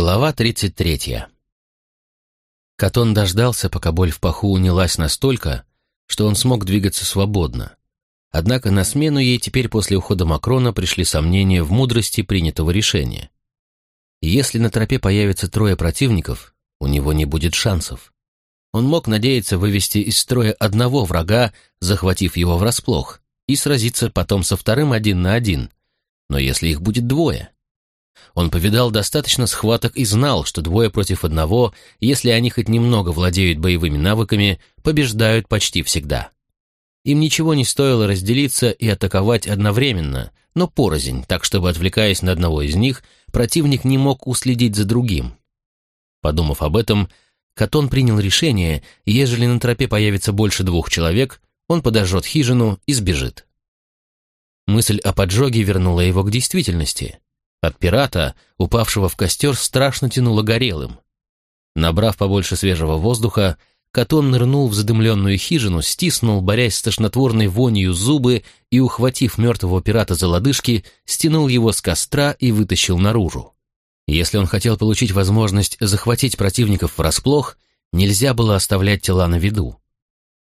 Глава 33. Катон дождался, пока боль в паху унялась настолько, что он смог двигаться свободно. Однако на смену ей теперь после ухода Макрона пришли сомнения в мудрости принятого решения. Если на тропе появится трое противников, у него не будет шансов. Он мог надеяться вывести из строя одного врага, захватив его врасплох, и сразиться потом со вторым один на один. Но если их будет двое, он повидал достаточно схваток и знал, что двое против одного, если они хоть немного владеют боевыми навыками, побеждают почти всегда. Им ничего не стоило разделиться и атаковать одновременно, но порознь, так чтобы, отвлекаясь на одного из них, противник не мог уследить за другим. Подумав об этом, Катон принял решение, ежели на тропе появится больше двух человек, он подожжет хижину и сбежит. Мысль о поджоге вернула его к действительности. От пирата, упавшего в костер, страшно тянуло горелым. Набрав побольше свежего воздуха, Катон нырнул в задымленную хижину, стиснул, борясь с тошнотворной вонью зубы и, ухватив мертвого пирата за лодыжки, стянул его с костра и вытащил наружу. Если он хотел получить возможность захватить противников врасплох, нельзя было оставлять тела на виду.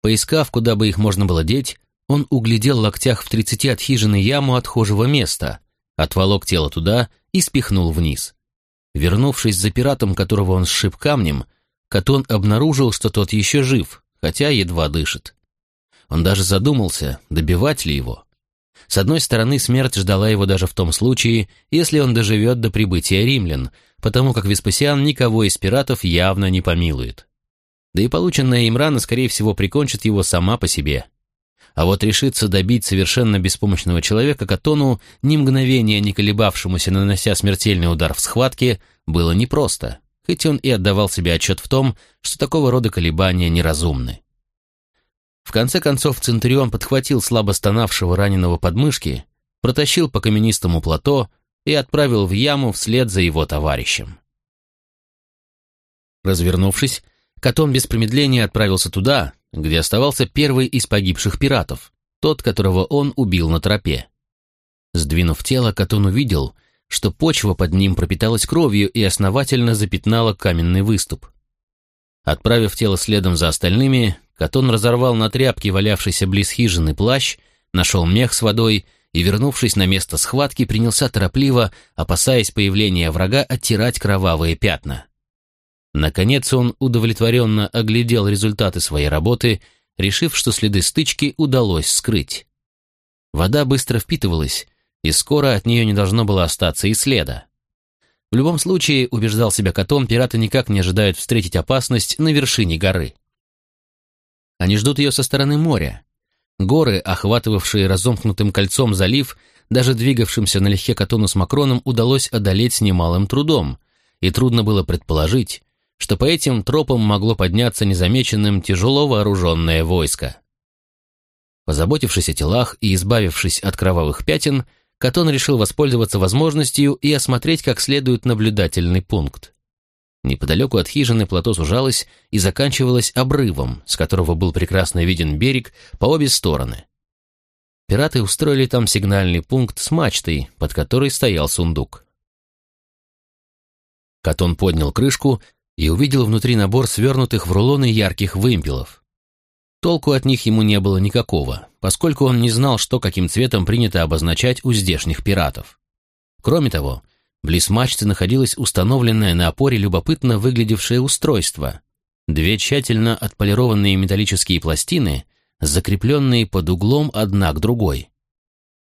Поискав, куда бы их можно было деть, он углядел локтях в тридцати от хижины яму отхожего места — отволок тело туда и спихнул вниз. Вернувшись за пиратом, которого он сшиб камнем, Катон обнаружил, что тот еще жив, хотя едва дышит. Он даже задумался, добивать ли его. С одной стороны, смерть ждала его даже в том случае, если он доживет до прибытия римлян, потому как Веспасиан никого из пиратов явно не помилует. Да и полученная им рана, скорее всего, прикончит его сама по себе. А вот решиться добить совершенно беспомощного человека Катону, ни мгновения не колебавшемуся, нанося смертельный удар в схватке, было непросто, хоть он и отдавал себе отчет в том, что такого рода колебания неразумны. В конце концов Центурион подхватил слабо стонавшего раненого подмышки, протащил по каменистому плато и отправил в яму вслед за его товарищем. Развернувшись, Катон без промедления отправился туда, где оставался первый из погибших пиратов, тот, которого он убил на тропе. Сдвинув тело, Катон увидел, что почва под ним пропиталась кровью и основательно запятнала каменный выступ. Отправив тело следом за остальными, Катон разорвал на тряпке валявшийся близ хижины плащ, нашел мех с водой и, вернувшись на место схватки, принялся торопливо, опасаясь появления врага, оттирать кровавые пятна. Наконец он удовлетворенно оглядел результаты своей работы, решив, что следы стычки удалось скрыть. Вода быстро впитывалась, и скоро от нее не должно было остаться и следа. В любом случае, убеждал себя Катон, пираты никак не ожидают встретить опасность на вершине горы. Они ждут ее со стороны моря. Горы, охватывавшие разомкнутым кольцом залив, даже двигавшимся налегке Катону с Макроном удалось одолеть с немалым трудом, и трудно было предположить, что по этим тропам могло подняться незамеченным тяжело вооруженное войско. Позаботившись о телах и избавившись от кровавых пятен, Катон решил воспользоваться возможностью и осмотреть как следует наблюдательный пункт. Неподалеку от хижины плато сужалось и заканчивалось обрывом, с которого был прекрасно виден берег по обе стороны. Пираты устроили там сигнальный пункт с мачтой, под которой стоял сундук. Катон поднял крышку и увидел внутри набор свернутых в рулоны ярких вымпелов. Толку от них ему не было никакого, поскольку он не знал, что каким цветом принято обозначать у здешних пиратов. Кроме того, близ мачты находилось установленное на опоре любопытно выглядевшее устройство. Две тщательно отполированные металлические пластины, закрепленные под углом одна к другой.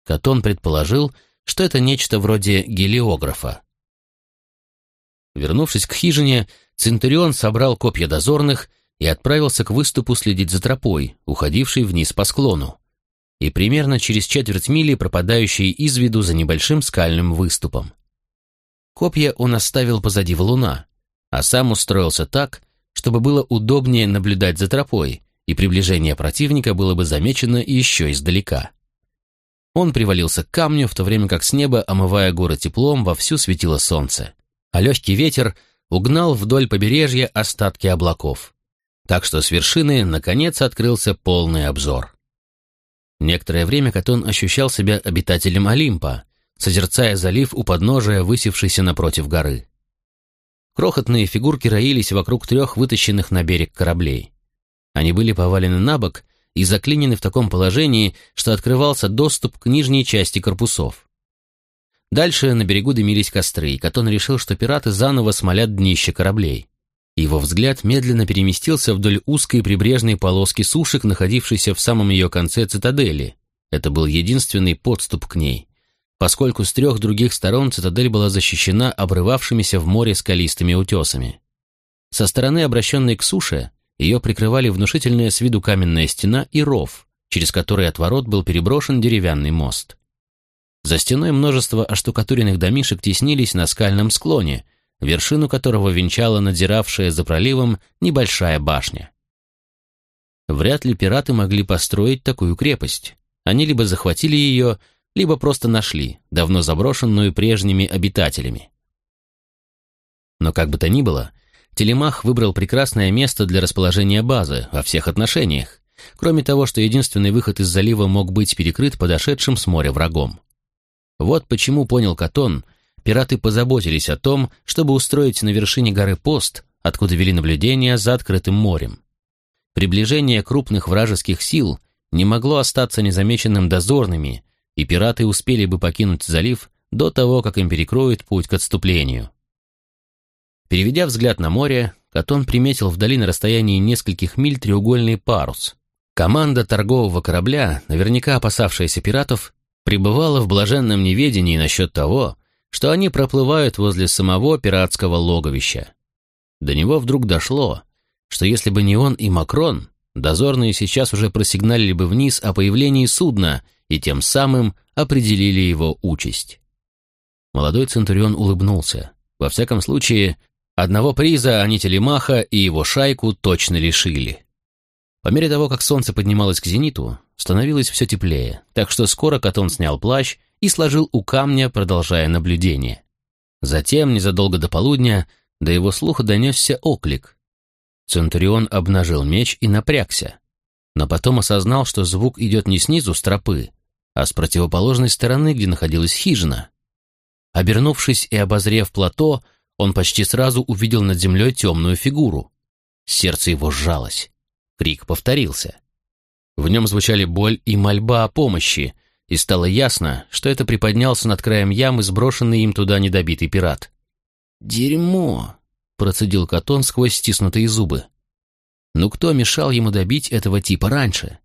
Катон предположил, что это нечто вроде гелиографа. Вернувшись к хижине, Центурион собрал копья дозорных и отправился к выступу следить за тропой, уходившей вниз по склону, и примерно через четверть мили пропадающей из виду за небольшим скальным выступом. Копья он оставил позади валуна, а сам устроился так, чтобы было удобнее наблюдать за тропой, и приближение противника было бы замечено еще издалека. Он привалился к камню, в то время как с неба, омывая горы теплом, вовсю светило солнце а легкий ветер угнал вдоль побережья остатки облаков. Так что с вершины, наконец, открылся полный обзор. Некоторое время Катон ощущал себя обитателем Олимпа, созерцая залив у подножия, высевшийся напротив горы. крохотные фигурки роились вокруг трех вытащенных на берег кораблей. Они были повалены на бок и заклинены в таком положении, что открывался доступ к нижней части корпусов. Дальше на берегу дымились костры, и Катон решил, что пираты заново смолят днище кораблей. Его взгляд медленно переместился вдоль узкой прибрежной полоски сушек, находившейся в самом ее конце цитадели. Это был единственный подступ к ней, поскольку с трех других сторон цитадель была защищена обрывавшимися в море скалистыми утесами. Со стороны, обращенной к суше, ее прикрывали внушительная с виду каменная стена и ров, через который от ворот был переброшен деревянный мост. За стеной множество оштукатуренных домишек теснились на скальном склоне, вершину которого венчала надзиравшая за проливом небольшая башня. Вряд ли пираты могли построить такую крепость. Они либо захватили ее, либо просто нашли, давно заброшенную прежними обитателями. Но как бы то ни было, Телемах выбрал прекрасное место для расположения базы во всех отношениях, кроме того, что единственный выход из залива мог быть перекрыт подошедшим с моря врагом. Вот почему, понял Катон, пираты позаботились о том, чтобы устроить на вершине горы пост, откуда вели наблюдение за открытым морем. Приближение крупных вражеских сил не могло остаться незамеченным дозорными, и пираты успели бы покинуть залив до того, как им перекроют путь к отступлению. Переведя взгляд на море, Катон приметил вдали на расстоянии нескольких миль треугольный парус. Команда торгового корабля, наверняка опасавшаяся пиратов, пребывала в блаженном неведении насчет того, что они проплывают возле самого пиратского логовища. До него вдруг дошло, что если бы не он и Макрон, дозорные сейчас уже просигналили бы вниз о появлении судна и тем самым определили его участь. Молодой Центурион улыбнулся. Во всяком случае, одного приза они Телемаха и его шайку точно лишили. По мере того, как солнце поднималось к зениту, становилось все теплее, так что скоро Катон снял плащ и сложил у камня, продолжая наблюдение. Затем, незадолго до полудня, до его слуха донесся оклик. Центурион обнажил меч и напрягся, но потом осознал, что звук идет не снизу с тропы, а с противоположной стороны, где находилась хижина. Обернувшись и обозрев плато, он почти сразу увидел над землей темную фигуру. Сердце его сжалось. Крик повторился. В нем звучали боль и мольба о помощи, и стало ясно, что это приподнялся над краем ямы сброшенный им туда недобитый пират. «Дерьмо!» — процедил Катон сквозь стиснутые зубы. «Ну кто мешал ему добить этого типа раньше?»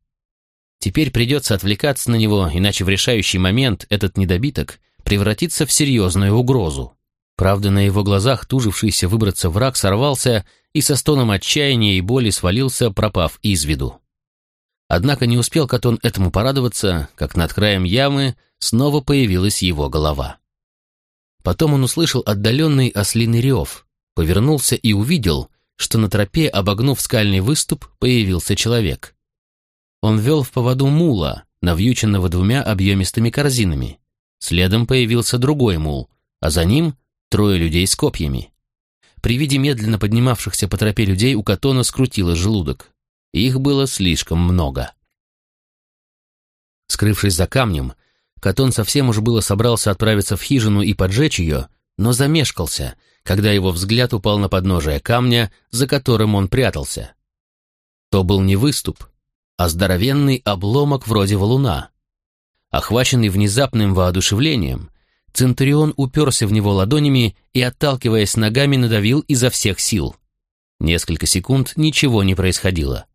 Теперь придется отвлекаться на него, иначе в решающий момент этот недобиток превратится в серьезную угрозу. Правда, на его глазах тужившийся выбраться враг сорвался и со стоном отчаяния и боли свалился, пропав из виду. Однако не успел Катон этому порадоваться, как над краем ямы снова появилась его голова. Потом он услышал отдаленный ослиный рев, повернулся и увидел, что на тропе, обогнув скальный выступ, появился человек. Он вел в поводу мула, навьюченного двумя объемистыми корзинами. Следом появился другой мул, а за ним трое людей с копьями. При виде медленно поднимавшихся по тропе людей у Катона скрутило желудок. Их было слишком много. Скрывшись за камнем, Катон совсем уж было собрался отправиться в хижину и поджечь ее, но замешкался, когда его взгляд упал на подножие камня, за которым он прятался. То был не выступ, а здоровенный обломок вроде валуна. Охваченный внезапным воодушевлением, Центурион уперся в него ладонями и, отталкиваясь ногами, надавил изо всех сил. Несколько секунд ничего не происходило.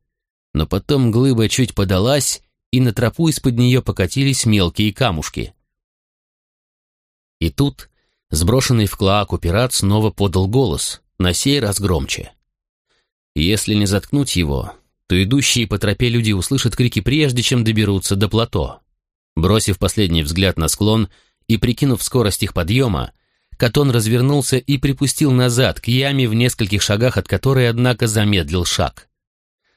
Но потом глыба чуть подалась, и на тропу из-под нее покатились мелкие камушки. И тут сброшенный в клоаку пират снова подал голос, на сей раз громче. Если не заткнуть его, то идущие по тропе люди услышат крики прежде, чем доберутся до плато. Бросив последний взгляд на склон и прикинув скорость их подъема, Катон развернулся и припустил назад, к яме в нескольких шагах от которой, однако, замедлил шаг.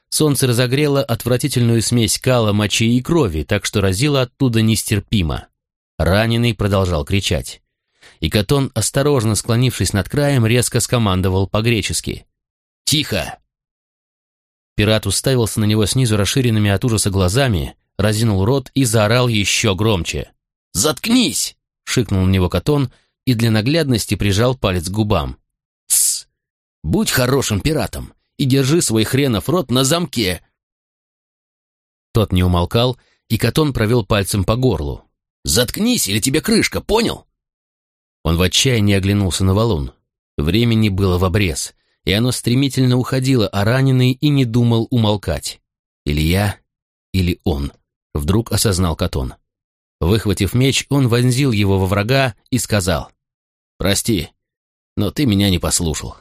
Солнце разогрело отвратительную смесь кала, мочи и крови, так что разило оттуда нестерпимо. Раненый продолжал кричать. И Катон, осторожно склонившись над краем, резко скомандовал по-гречески. «Тихо!» Пират уставился на него снизу расширенными от ужаса глазами, разинул рот и заорал еще громче. «Заткнись!» — шикнул на него Катон и для наглядности прижал палец к губам. «Тссс! Будь хорошим пиратом и держи свой хренов рот на замке!» Тот не умолкал, и Катон провел пальцем по горлу. «Заткнись, или тебе крышка, понял?» Он в отчаянии оглянулся на валун. Времени было в обрез, и оно стремительно уходило, а раненый и не думал умолкать. Или я, или он, вдруг осознал Катон. Выхватив меч, он вонзил его во врага и сказал, «Прости, но ты меня не послушал».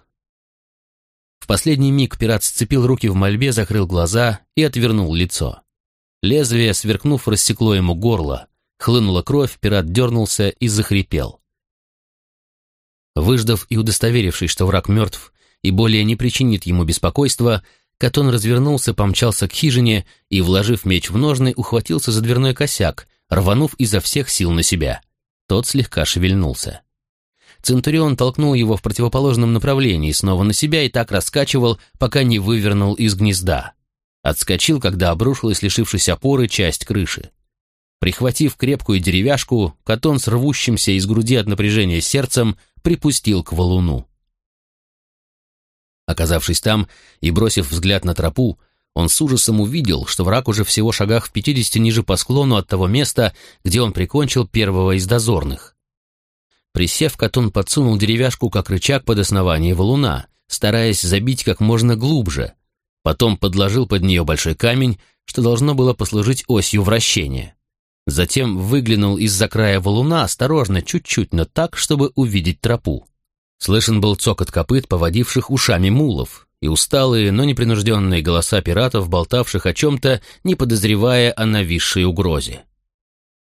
В последний миг пират сцепил руки в мольбе, закрыл глаза и отвернул лицо. Лезвие, сверкнув, рассекло ему горло. Хлынула кровь, пират дернулся и захрипел. Выждав и удостоверившись, что враг мертв и более не причинит ему беспокойства, Катон развернулся, помчался к хижине и, вложив меч в ножны, ухватился за дверной косяк, рванув изо всех сил на себя. Тот слегка шевельнулся. Центурион толкнул его в противоположном направлении, снова на себя и так раскачивал, пока не вывернул из гнезда. Отскочил, когда обрушилась, лишившись опоры, часть крыши. Прихватив крепкую деревяшку, Катон с рвущимся из груди от напряжения сердцем припустил к валуну. Оказавшись там и бросив взгляд на тропу, он с ужасом увидел, что враг уже всего шагах в пятидесяти ниже по склону от того места, где он прикончил первого из дозорных. Присев, Катон подсунул деревяшку как рычаг под основание валуна, стараясь забить как можно глубже. Потом подложил под нее большой камень, что должно было послужить осью вращения. Затем выглянул из-за края валуна осторожно, чуть-чуть, но так, чтобы увидеть тропу. Слышен был цокот копыт, поводивших ушами мулов, и усталые, но непринужденные голоса пиратов, болтавших о чем-то, не подозревая о нависшей угрозе.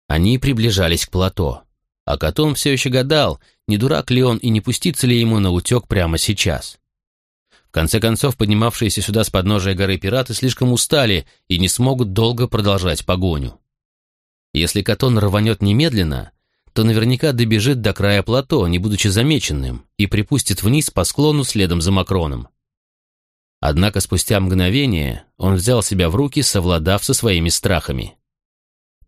Они приближались к плато, а Катон все еще гадал, не дурак ли он и не пустится ли ему на утек прямо сейчас. В конце концов, поднимавшиеся сюда с подножия горы пираты слишком устали и не смогут долго продолжать погоню. Если Катон рванет немедленно, то наверняка добежит до края плато, не будучи замеченным, и припустит вниз по склону следом за Макроном. Однако спустя мгновение он взял себя в руки, совладав со своими страхами.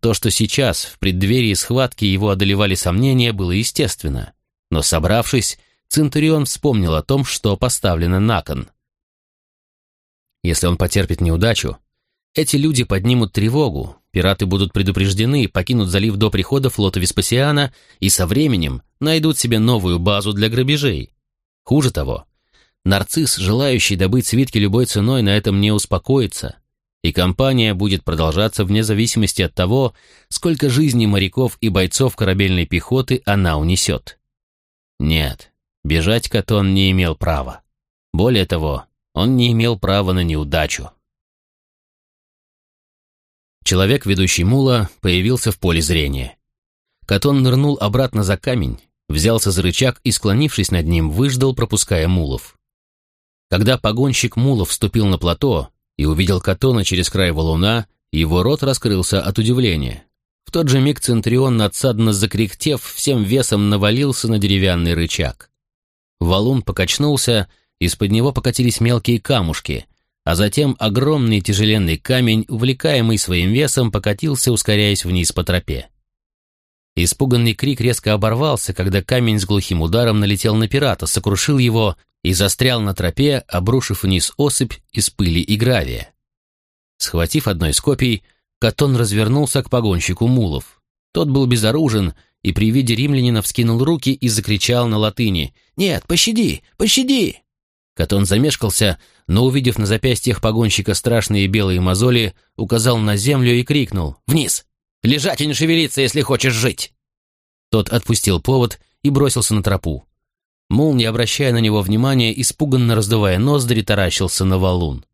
То, что сейчас, в преддверии схватки, его одолевали сомнения, было естественно. Но собравшись, Центурион вспомнил о том, что поставлено на кон. Если он потерпит неудачу, эти люди поднимут тревогу, пираты будут предупреждены, покинут залив до прихода флота Веспасиана и со временем найдут себе новую базу для грабежей. Хуже того, нарцисс, желающий добыть свитки любой ценой, на этом не успокоится, и кампания будет продолжаться вне зависимости от того, сколько жизней моряков и бойцов корабельной пехоты она унесет. Нет, бежать Катон не имел права. Более того, он не имел права на неудачу. Человек, ведущий мула, появился в поле зрения. Катон нырнул обратно за камень, взялся за рычаг и, склонившись над ним, выждал, пропуская мулов. Когда погонщик мулов вступил на плато и увидел Катона через край валуна, его рот раскрылся от удивления. В тот же миг Центрион, надсадно закряхтев, всем весом навалился на деревянный рычаг. Валун покачнулся, из-под него покатились мелкие камушки, а затем огромный тяжеленный камень, увлекаемый своим весом, покатился, ускоряясь вниз по тропе. Испуганный крик резко оборвался, когда камень с глухим ударом налетел на пирата, сокрушил его и застрял на тропе, обрушив вниз осыпь из пыли и гравия. Схватив одной из копий, Катон развернулся к погонщику мулов. Тот был безоружен и при виде римлянина вскинул руки и закричал на латыни «Нет, пощади! Пощади!» Катон замешкался, но, увидев на запястьях погонщика страшные белые мозоли, указал на землю и крикнул «Вниз! Лежать и не шевелиться, если хочешь жить!» Тот отпустил повод и бросился на тропу. Мул, не обращая на него внимания, испуганно раздувая ноздри, таращился на валун.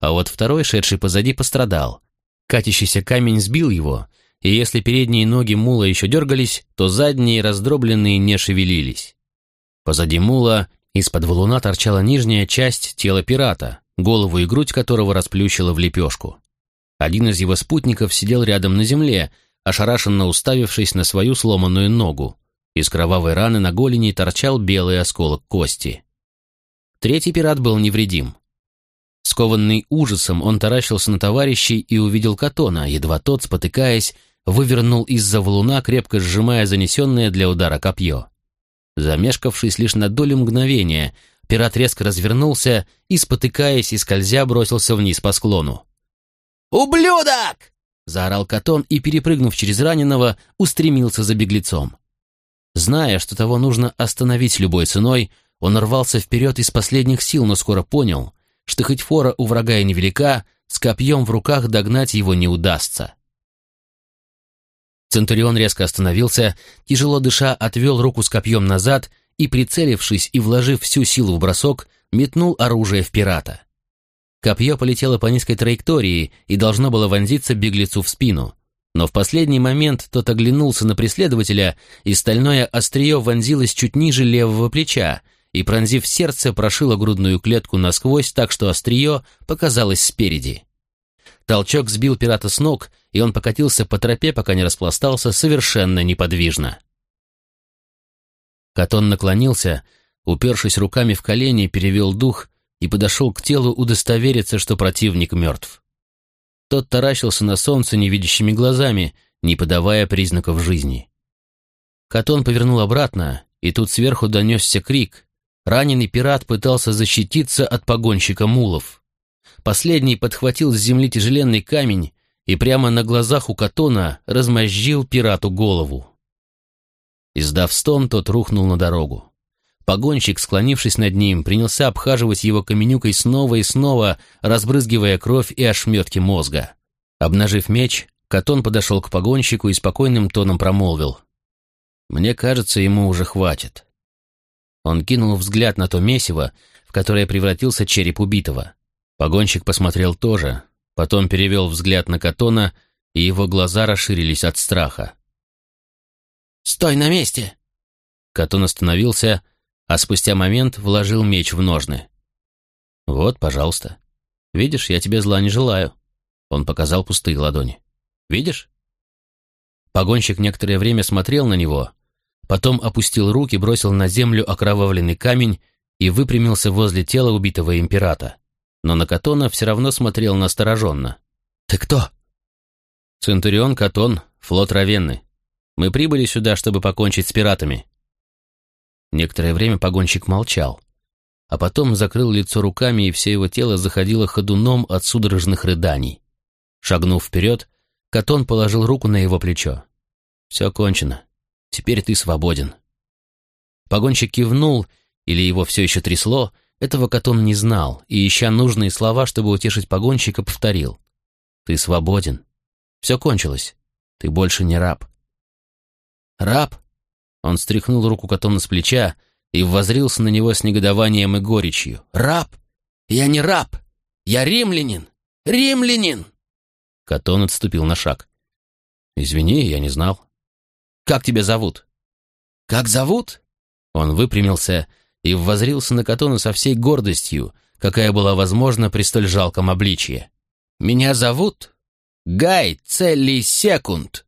А вот второй, шедший позади, пострадал. Катящийся камень сбил его, и если передние ноги мула еще дергались, то задние, раздробленные, не шевелились. Позади мула из-под валуна торчала нижняя часть тела пирата, голову и грудь которого расплющило в лепешку. Один из его спутников сидел рядом на земле, ошарашенно уставившись на свою сломанную ногу. Из кровавой раны на голени торчал белый осколок кости. Третий пират был невредим. Скованный ужасом, он таращился на товарищей и увидел Катона, едва тот, спотыкаясь, вывернул из-за валуна, крепко сжимая занесенное для удара копье. Замешкавшись лишь на долю мгновения, Пират резко развернулся и, спотыкаясь и скользя, бросился вниз по склону. «Ублюдок!» — заорал Катон и, перепрыгнув через раненого, устремился за беглецом. Зная, что того нужно остановить любой ценой, он рвался вперед из последних сил, но скоро понял, что хоть фора у врага и невелика, с копьем в руках догнать его не удастся. Центурион резко остановился, тяжело дыша, отвел руку с копьем назад и, прицелившись и вложив всю силу в бросок, метнул оружие в пирата. Копье полетело по низкой траектории и должно было вонзиться беглецу в спину. Но в последний момент тот оглянулся на преследователя, и стальное острие вонзилось чуть ниже левого плеча, и, пронзив сердце, прошило грудную клетку насквозь так, что острие показалось спереди. Толчок сбил пирата с ног, и он покатился по тропе, пока не распластался совершенно неподвижно. Катон наклонился, упершись руками в колени, перевел дух и подошел к телу удостовериться, что противник мертв. Тот таращился на солнце невидящими глазами, не подавая признаков жизни. Катон повернул обратно, и тут сверху донесся крик. Раненый пират пытался защититься от погонщика мулов. Последний подхватил с земли тяжеленный камень и прямо на глазах у Катона размозжил пирату голову. Издав стон, тот рухнул на дорогу. Погонщик, склонившись над ним, принялся обхаживать его каменюкой снова и снова, разбрызгивая кровь и ошметки мозга. Обнажив меч, Катон подошел к погонщику и спокойным тоном промолвил. «Мне кажется, ему уже хватит». Он кинул взгляд на то месиво, в которое превратился череп убитого. Погонщик посмотрел тоже, потом перевел взгляд на Катона, и его глаза расширились от страха. «Стой на месте!» Катон остановился, а спустя момент вложил меч в ножны. «Вот, пожалуйста. Видишь, я тебе зла не желаю». Он показал пустые ладони. «Видишь?» Погонщик некоторое время смотрел на него, потом опустил руки, бросил на землю окровавленный камень и выпрямился возле тела убитого императа но на Катона все равно смотрел настороженно. «Ты кто?» «Центурион Катон, флот Равенны. Мы прибыли сюда, чтобы покончить с пиратами». Некоторое время погонщик молчал, а потом закрыл лицо руками, и все его тело заходило ходуном от судорожных рыданий. Шагнув вперед, Катон положил руку на его плечо. «Все кончено. Теперь ты свободен». Погонщик кивнул, или его все еще трясло, этого Катон не знал, и, ища нужные слова, чтобы утешить погонщика, повторил. «Ты свободен. Все кончилось. Ты больше не раб». «Раб?» Он стряхнул руку Катона с плеча и воззрился на него с негодованием и горечью. «Раб? Я не раб! Я римлянин! Римлянин!» Катон отступил на шаг. «Извини, я не знал. Как тебя зовут?» «Как зовут?» Он выпрямился и воззрился на Катона со всей гордостью, какая была возможна при столь жалком обличье. «Меня зовут Гай Целли Секунд!»